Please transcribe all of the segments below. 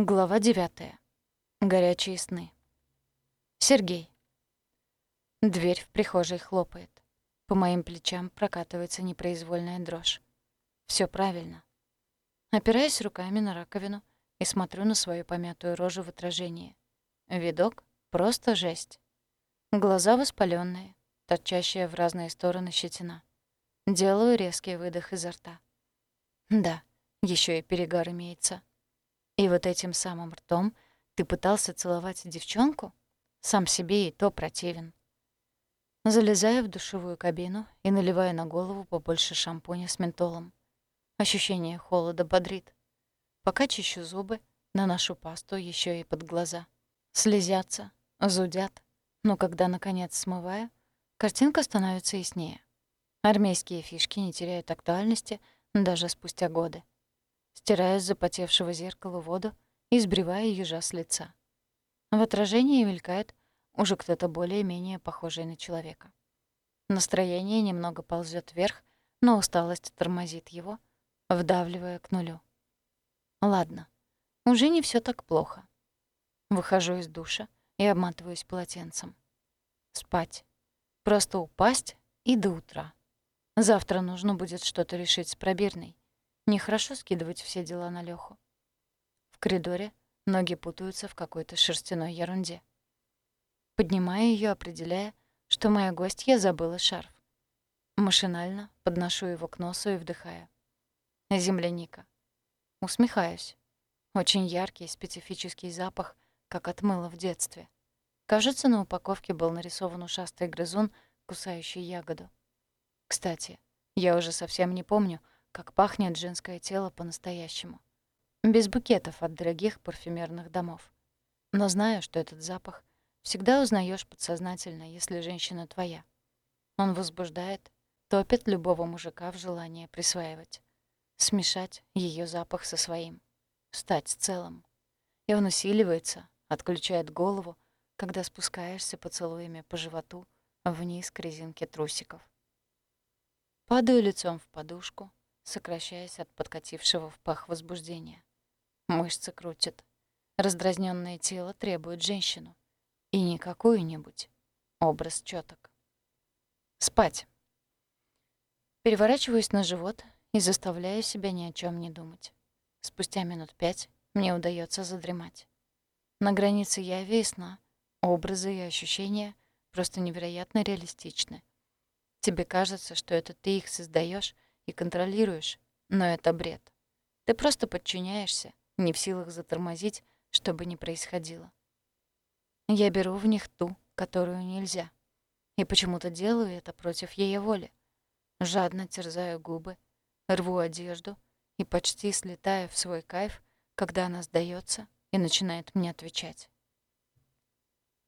Глава 9. Горячие сны. Сергей. Дверь в прихожей хлопает. По моим плечам прокатывается непроизвольная дрожь. Всё правильно. Опираясь руками на раковину и смотрю на свою помятую рожу в отражении. Видок — просто жесть. Глаза воспалённые, торчащая в разные стороны щетина. Делаю резкий выдох изо рта. Да, ещё и перегар имеется. И вот этим самым ртом ты пытался целовать девчонку? Сам себе и то противен. Залезаю в душевую кабину и наливаю на голову побольше шампуня с ментолом. Ощущение холода бодрит. Пока чищу зубы, наношу пасту еще и под глаза. Слезятся, зудят, но когда, наконец, смываю, картинка становится яснее. Армейские фишки не теряют актуальности даже спустя годы стирая с запотевшего зеркала воду и сбривая ежа с лица. В отражении мелькает уже кто-то более-менее похожий на человека. Настроение немного ползет вверх, но усталость тормозит его, вдавливая к нулю. Ладно, уже не все так плохо. Выхожу из душа и обматываюсь полотенцем. Спать. Просто упасть и до утра. Завтра нужно будет что-то решить с пробирной. Нехорошо скидывать все дела на Лёху. В коридоре ноги путаются в какой-то шерстяной ерунде. Поднимаю её, определяя, что моя гостья забыла шарф. Машинально подношу его к носу и вдыхаю. Земляника. Усмехаюсь. Очень яркий, специфический запах, как от мыла в детстве. Кажется, на упаковке был нарисован ушастый грызун, кусающий ягоду. Кстати, я уже совсем не помню, как пахнет женское тело по-настоящему. Без букетов от дорогих парфюмерных домов. Но знаю, что этот запах всегда узнаешь подсознательно, если женщина твоя. Он возбуждает, топит любого мужика в желании присваивать. Смешать ее запах со своим. Стать целым. И он усиливается, отключает голову, когда спускаешься поцелуями по животу вниз к резинке трусиков. Падаю лицом в подушку, сокращаясь от подкатившего в пах возбуждения. Мышцы крутят. Раздразненное тело требует женщину. И не какую-нибудь. Образ чёток. Спать. Переворачиваюсь на живот и заставляю себя ни о чем не думать. Спустя минут пять мне удается задремать. На границе яви и сна образы и ощущения просто невероятно реалистичны. Тебе кажется, что это ты их создаешь и контролируешь, но это бред. Ты просто подчиняешься, не в силах затормозить, что бы ни происходило. Я беру в них ту, которую нельзя. И почему-то делаю это против ее воли. Жадно терзаю губы, рву одежду и почти слетаю в свой кайф, когда она сдается и начинает мне отвечать.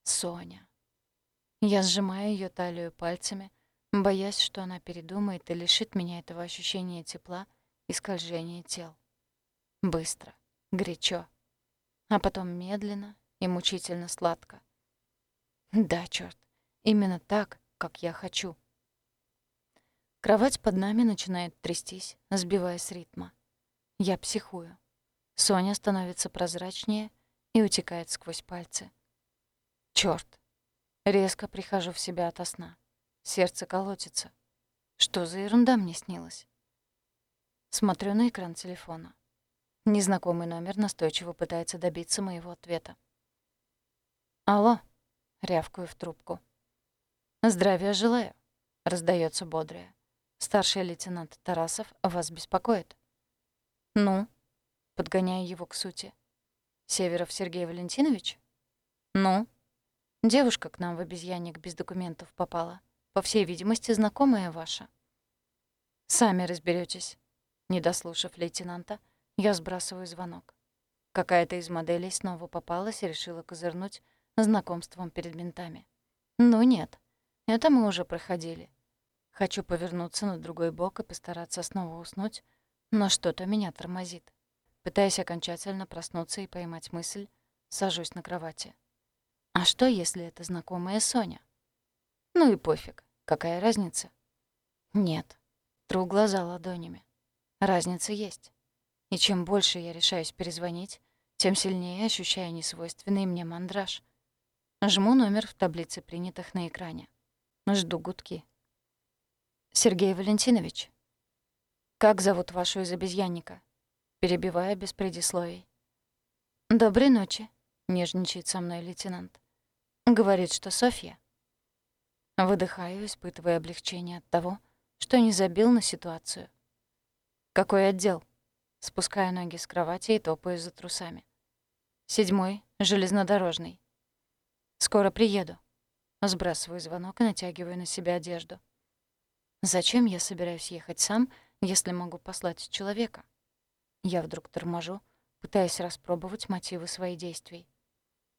Соня. Я сжимаю ее талию пальцами, боясь, что она передумает и лишит меня этого ощущения тепла и скольжения тел. Быстро, горячо, а потом медленно и мучительно сладко. Да, чёрт, именно так, как я хочу. Кровать под нами начинает трястись, сбивая с ритма. Я психую. Соня становится прозрачнее и утекает сквозь пальцы. Чёрт! Резко прихожу в себя ото сна. Сердце колотится. Что за ерунда мне снилась? Смотрю на экран телефона. Незнакомый номер настойчиво пытается добиться моего ответа. «Алло», — рявкаю в трубку. «Здравия желаю», — раздается бодрое. «Старший лейтенант Тарасов вас беспокоит». «Ну?» — подгоняю его к сути. «Северов Сергей Валентинович?» «Ну?» «Девушка к нам в обезьянник без документов попала. По всей видимости, знакомая ваша. Сами разберетесь. Не дослушав лейтенанта, я сбрасываю звонок. Какая-то из моделей снова попалась и решила козырнуть знакомством перед ментами. Ну нет, это мы уже проходили. Хочу повернуться на другой бок и постараться снова уснуть, но что-то меня тормозит. Пытаясь окончательно проснуться и поймать мысль, сажусь на кровати. А что, если это знакомая Соня? Ну и пофиг, какая разница? Нет. Тру глаза ладонями. Разница есть. И чем больше я решаюсь перезвонить, тем сильнее ощущаю несвойственный мне мандраж. Жму номер в таблице принятых на экране. Жду гудки. «Сергей Валентинович, как зовут вашу из обезьянника?» Перебивая без предисловий. «Доброй ночи», — нежничает со мной лейтенант. Говорит, что Софья. Выдыхаю, испытывая облегчение от того, что не забил на ситуацию. «Какой отдел?» Спускаю ноги с кровати и топаю за трусами. «Седьмой, железнодорожный. Скоро приеду». Сбрасываю звонок и натягиваю на себя одежду. Зачем я собираюсь ехать сам, если могу послать человека? Я вдруг торможу, пытаясь распробовать мотивы своих действий.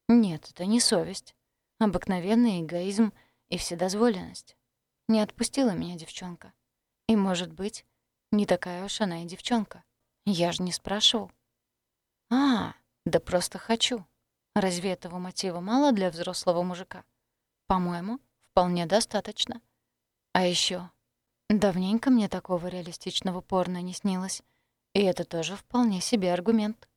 Нет, это не совесть. Обыкновенный эгоизм и вседозволенность. Не отпустила меня девчонка. И, может быть, не такая уж она и девчонка. Я же не спрашивал. А, да просто хочу. Разве этого мотива мало для взрослого мужика? По-моему, вполне достаточно. А еще давненько мне такого реалистичного порно не снилось. И это тоже вполне себе аргумент.